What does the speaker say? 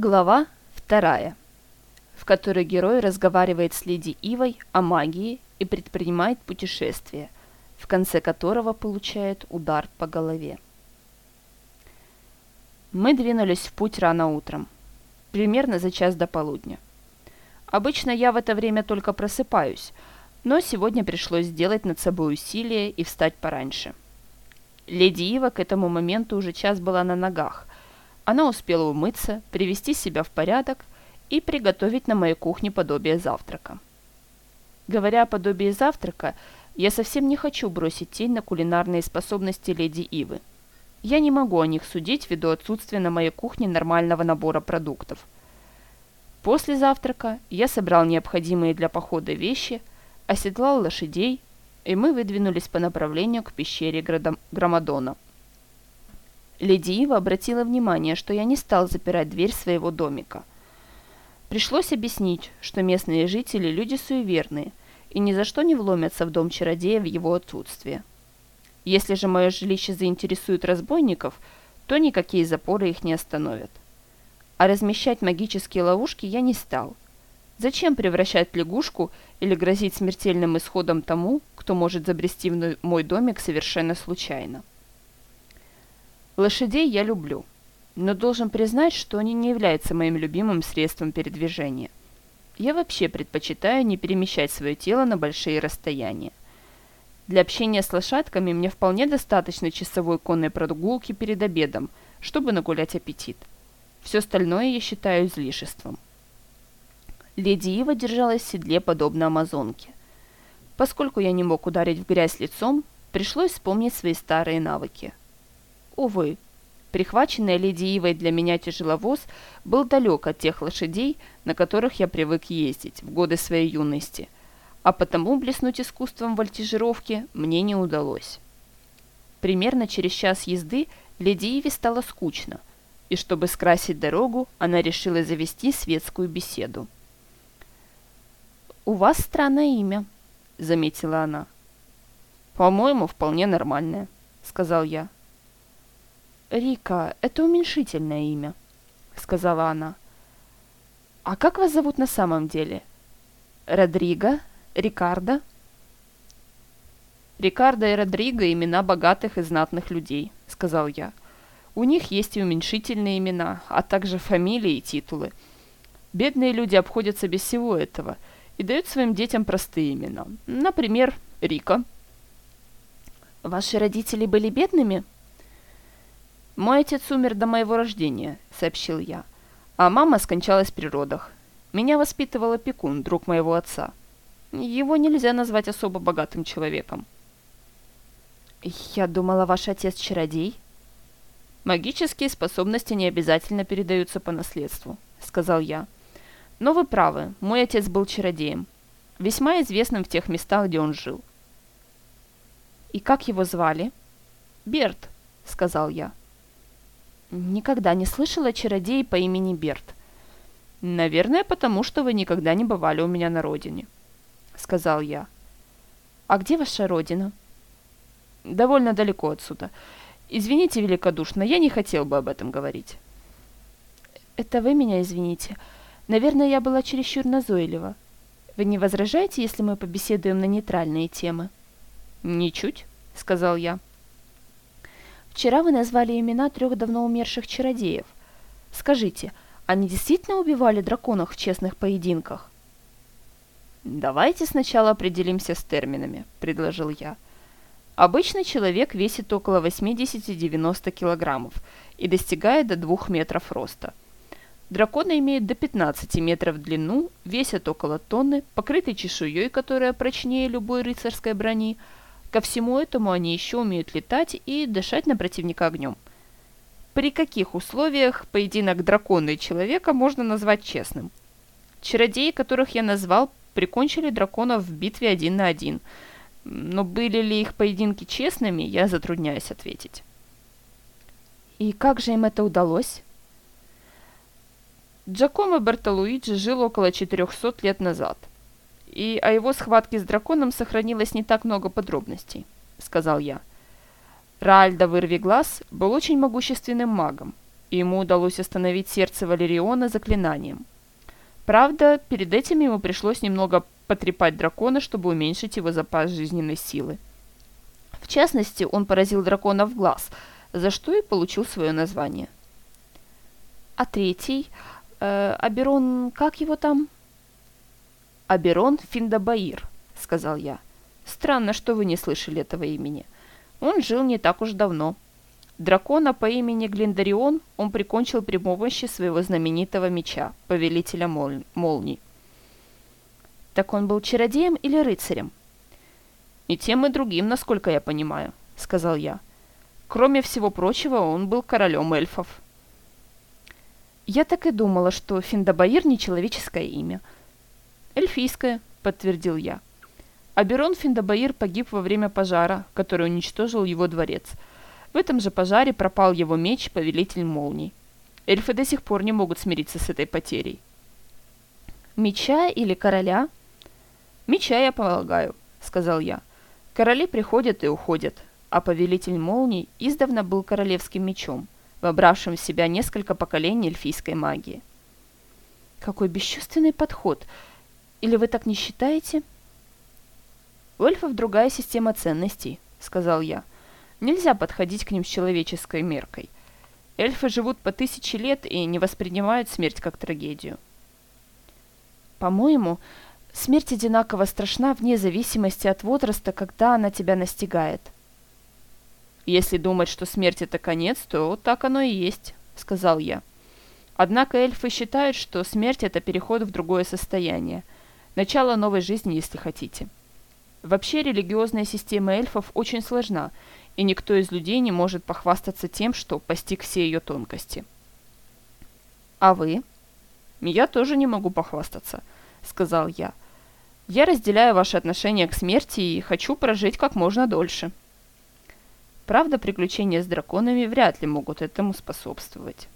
Глава вторая, в которой герой разговаривает с леди Ивой о магии и предпринимает путешествие, в конце которого получает удар по голове. Мы двинулись в путь рано утром, примерно за час до полудня. Обычно я в это время только просыпаюсь, но сегодня пришлось сделать над собой усилие и встать пораньше. Леди Ива к этому моменту уже час была на ногах, она успела умыться, привести себя в порядок и приготовить на моей кухне подобие завтрака. Говоря о подобии завтрака, я совсем не хочу бросить тень на кулинарные способности леди Ивы. Я не могу о них судить ввиду отсутствия на моей кухне нормального набора продуктов. После завтрака я собрал необходимые для похода вещи, оседлал лошадей, и мы выдвинулись по направлению к пещере Громадона – Леди Ива обратила внимание, что я не стал запирать дверь своего домика. Пришлось объяснить, что местные жители – люди суеверные и ни за что не вломятся в дом чародея в его отсутствие. Если же мое жилище заинтересует разбойников, то никакие запоры их не остановят. А размещать магические ловушки я не стал. Зачем превращать лягушку или грозить смертельным исходом тому, кто может забрести в мой домик совершенно случайно? Лошадей я люблю, но должен признать, что они не являются моим любимым средством передвижения. Я вообще предпочитаю не перемещать свое тело на большие расстояния. Для общения с лошадками мне вполне достаточно часовой конной прогулки перед обедом, чтобы нагулять аппетит. Все остальное я считаю излишеством. Леди Ива держалась в седле подобно амазонке. Поскольку я не мог ударить в грязь лицом, пришлось вспомнить свои старые навыки – Увы, прихваченный леди Ивой для меня тяжеловоз был далек от тех лошадей, на которых я привык ездить в годы своей юности, а потому блеснуть искусством вольтижировки мне не удалось. Примерно через час езды леди Иве стало скучно, и чтобы скрасить дорогу, она решила завести светскую беседу. «У вас странное имя», — заметила она. «По-моему, вполне нормальное», — сказал я. «Рика — это уменьшительное имя», — сказала она. «А как вас зовут на самом деле? Родриго? Рикардо?» «Рикардо и Родриго — имена богатых и знатных людей», — сказал я. «У них есть и уменьшительные имена, а также фамилии и титулы. Бедные люди обходятся без всего этого и дают своим детям простые имена. Например, Рика». «Ваши родители были бедными?» «Мой отец умер до моего рождения», — сообщил я. «А мама скончалась при родах. Меня воспитывал опекун, друг моего отца. Его нельзя назвать особо богатым человеком». «Я думала, ваш отец чародей?» «Магические способности не обязательно передаются по наследству», — сказал я. «Но вы правы, мой отец был чародеем, весьма известным в тех местах, где он жил». «И как его звали?» «Берт», — сказал я. Никогда не слышала чародея по имени Берт. Наверное, потому что вы никогда не бывали у меня на родине, сказал я. А где ваша родина? Довольно далеко отсюда. Извините великодушно, я не хотел бы об этом говорить. Это вы меня извините. Наверное, я была чересчур назойлива. Вы не возражаете, если мы побеседуем на нейтральные темы? Ничуть, сказал я. Вчера вы назвали имена трех давно умерших чародеев. Скажите, они действительно убивали драконов в честных поединках? «Давайте сначала определимся с терминами», — предложил я. Обычный человек весит около 80-90 килограммов и достигает до 2 метров роста. Драконы имеют до 15 метров в длину, весят около тонны, покрыты чешуей, которая прочнее любой рыцарской брони, Ко всему этому они еще умеют летать и дышать на противника огнем. При каких условиях поединок дракона и человека можно назвать честным? Чародеи, которых я назвал, прикончили драконов в битве один на один. Но были ли их поединки честными, я затрудняюсь ответить. И как же им это удалось? Джакомо Бертолуиджи жил около 400 лет назад – и о его схватке с драконом сохранилось не так много подробностей», — сказал я. Раальда Вырви Глаз был очень могущественным магом. и ему удалось остановить сердце Валериона заклинанием. Правда, перед этим ему пришлось немного потрепать дракона, чтобы уменьшить его запас жизненной силы. В частности, он поразил дракона в глаз, за что и получил свое название. А третий? Э, Аберон, как его там? Аберон Финдабаир, сказал я. Странно, что вы не слышали этого имени. Он жил не так уж давно. Дракона по имени Глиндарион он прикончил при помощи своего знаменитого меча, повелителя мол... молний. Так он был чародеем или рыцарем? И тем, и другим, насколько я понимаю, сказал я. Кроме всего прочего, он был королем эльфов. Я так и думала, что Финдабаир не человеческое имя. Эльфийское, подтвердил я. Аберон Финдабаир погиб во время пожара, который уничтожил его дворец. В этом же пожаре пропал его меч, повелитель молний. Эльфы до сих пор не могут смириться с этой потерей. Меча или короля? Меча, я полагаю, сказал я. Короли приходят и уходят, а повелитель молний издавна был королевским мечом, вобравшим в себя несколько поколений эльфийской магии. Какой бесчувственный подход. Или вы так не считаете? У эльфов другая система ценностей, сказал я. Нельзя подходить к ним с человеческой меркой. Эльфы живут по тысячи лет и не воспринимают смерть как трагедию. По-моему, смерть одинаково страшна вне зависимости от возраста, когда она тебя настигает. Если думать, что смерть это конец, то так оно и есть, сказал я. Однако эльфы считают, что смерть это переход в другое состояние, начало новой жизни, если хотите. Вообще религиозная система эльфов очень сложна, и никто из людей не может похвастаться тем, что постиг все ее тонкости. А вы? Я тоже не могу похвастаться, сказал я. Я разделяю ваше отношение к смерти и хочу прожить как можно дольше. Правда, приключения с драконами вряд ли могут этому способствовать.